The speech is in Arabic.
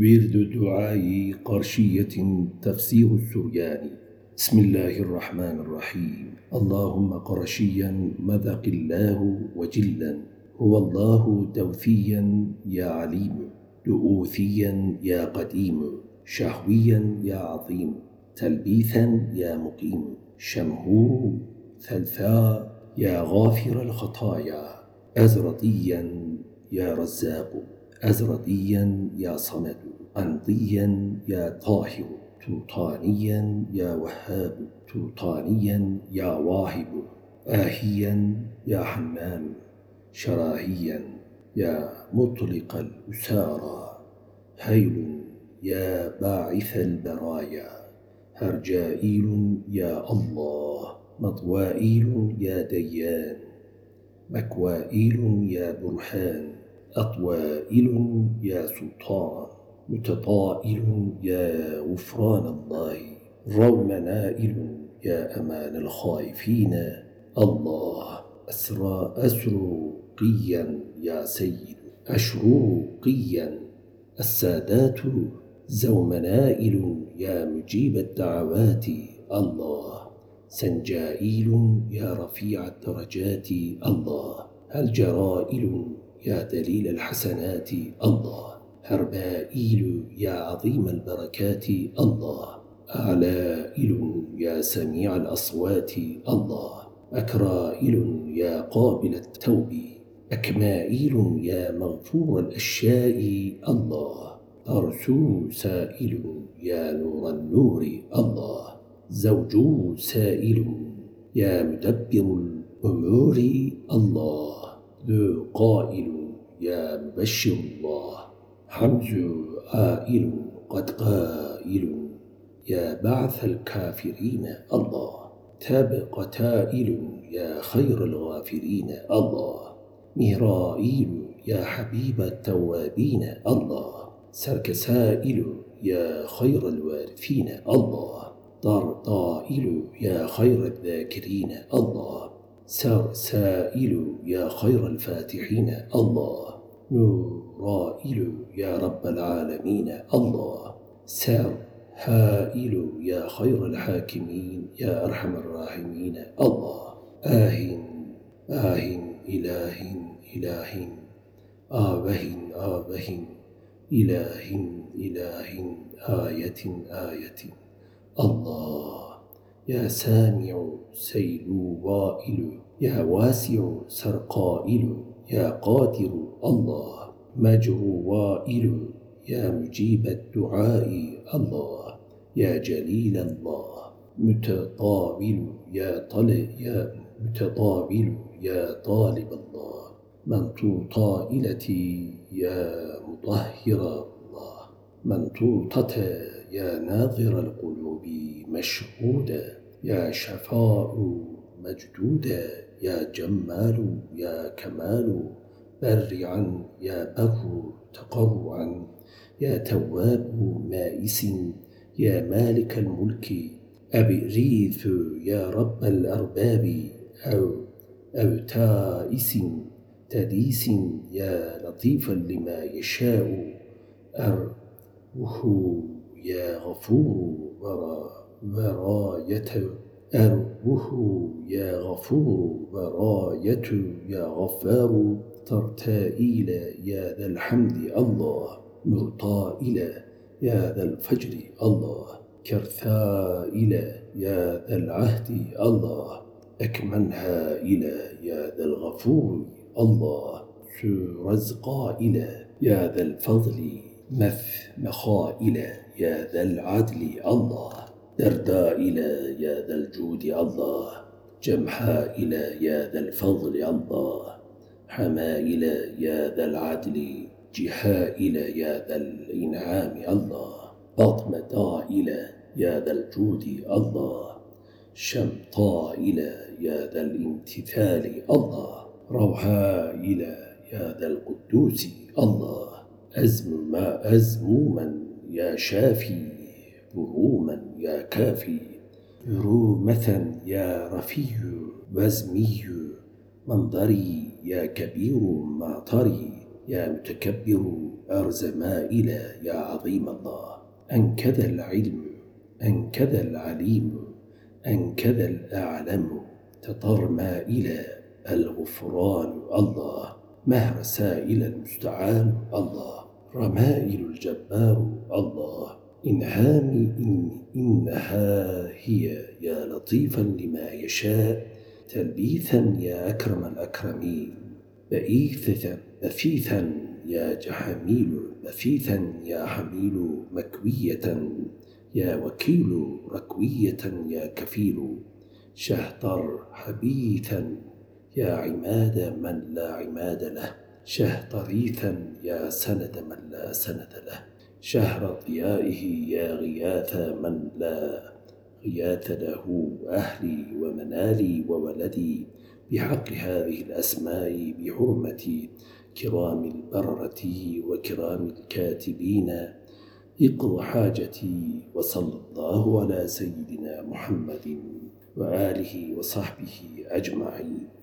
ورد دعاء قرشية تفسير السرياني بسم الله الرحمن الرحيم. اللهم قرشيا مذق الله وجلا. هو الله دوثيا يا عليم. دؤوثيا يا قديم. شهويا يا عظيم. تلبيثا يا مقيم. شمهور ثلثاء يا غافر الخطايا. أزرطيا يا رزاق. أزرطيا يا صمد أنطيا يا طاهر توطانيا يا وهاب توطانيا يا واهب آهيا يا حمام شراهيا يا مطلق الأسارى هيل يا باعث البرايا هرجائيل يا الله مطوائيل يا ديان مكوائيل يا برهان. أطوائل يا سلطان متطائل يا غفران الله رومنائل يا أمان الخائفين. الله أسرى أسروقيا يا سيد أشروقيا. السادات زومنائل يا مجيب الدعوات. الله سنجائيل يا رفيع الدرجات. الله الجرائل يا دليل الحسنات الله. هربائيل يا عظيم البركات الله. أعلائل يا سميع الأصوات الله. أكرائل يا قابل التوب أكمائيل يا مغفور الأشياء الله. أرسو سائل يا نور النور الله. زوجو سائل يا مدبر الأمور الله. ذو قائل يا مبشر الله. حمز عائل قد قائل يا بعث الكافرين الله. تبق تائل يا خير الغافرين الله. مهرائيل يا حبيب التوابين الله. سركسائل يا خير الوارثين الله. طرطائل يا خير الذاكرين الله. سرسائل يا خير الفاتحين. الله. نورائل يا رب العالمين. الله. سر هائل يا خير الحاكمين. يا أرحم الراحمين. الله. آه آه إله إله آوه آوه إله إله آية. آية. الله. يا سامع سيل وائل يا واسع سرقائل يا قادر الله مجروائل يا مجيب الدعاء الله يا جليل الله متطاول يا طلع يا متطاول يا طالب الله منطوطائلتي يا مطهر الله منطوطة يا ناظر القلوب مشهودا. يا شفاء مجدودا يا جمال يا كمال برعا يا بر تقرعا يا تواب مائس يا مالك الملك أبريث يا رب الأرباب أو, أو تائس تديس يا لطيفا لما يشاء أروه يا غفور ورا وراية أروه يا غفور وراية يا غفار. ترتائيل يا ذا الحمد الله مرطائل يا ذا الفجر الله. كرثائل يا ذا العهد الله. أكمنها إلى يا ذا الغفور الله. سرزقائل يا ذا الفضل مث مخائل يا ذا العدل الله. دردائل يا ذا الجود الله جمحائل يا ذا الفضل الله حمائل يا ذا العدل جحائل يا ذا الإنعام الله بطمتائل يا ذا الجود الله شمطائل يا ذا الامتثال الله روحائل يا ذا القدوس الله أزم ما أزموما يا شافي. بروما يا كافي رومة يا رفي وزمي منظري يا كبير معطري يا متكبر أرز مائلا يا عظيم الله. أن كذا العلم أن كذا العليم أن كذا الأعلم تطرما إلى الغفران الله. مهر سائل المستعان الله. رمائل الجبار الله. إنهامي إن إنها هي يا لطيفا لما يشاء تلبيثا يا أكرم الأكرمين بئيثا بثيثا يا جحميل بثيثا يا حميل مكوية يا وكيل ركوية يا كفيل شهطر حبيثا يا عماد من لا عماد له شهطريثا يا سند من لا سند له. شهر ضيائه يا غياث من لا غياث له أهلي ومنالي وولدي بحق هذه الأسماء بحرمة كرام البررة وكرام الكاتبين. اقض حاجتي وصلى الله على سيدنا محمد وآله وصحبه أجمعين.